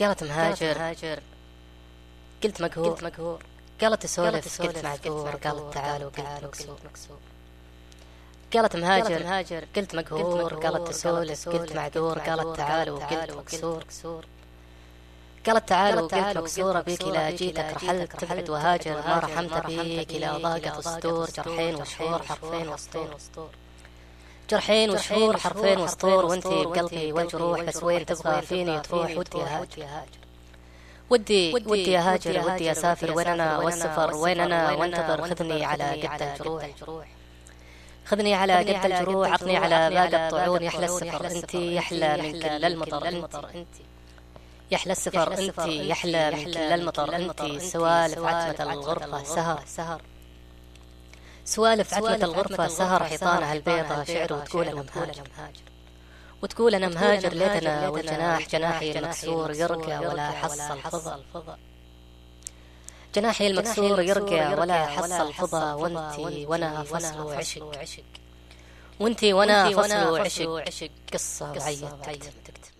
قالت مهاجر. قلت مقهور. قالت اسولف قلت معذور. قالت تعالوا قلت مكسور قالت مهاجر. قلت مقهور. قالت تسولف. قلت معذور. قالت تعالوا قلت مكسور قالت تعالوا قلت مكسورة بيك لا جيتك رحلت. تبعد وهاجر. ما رحمت بيك لا ضاقت الصدور جرحين وشهور حرفين وسطور جرحين وشهور حرفين وسطور وانتي بقلبي والجروح بس وين تبغى فيني تروح ودي هاجر ودي ودي يا هاجر ودي اسافر وين أنا والسفر وين أنا وانتظر خذني على قد الجروح. خذني على قد الجروح عطني على باقي الطعون يحلى السفر انت يحلى من كل المطر انت يحلى السفر انت يحلى من كل المطر انت سوالف عتمة الغرفة. سهر سهر. سوالف عتمة الغرفة سهر حيطانها البيضة شعر وتقول أنا مهاجر. وتقول أنا مهاجر ليتنا والجناح جناحي المكسور يرقى ولا حصل فضا جناحي المكسور يرقى ولا حصل فضا وانتي وأنا فصل عشق. وانتي وأنا فصل عشق. قصة وعيت تكتب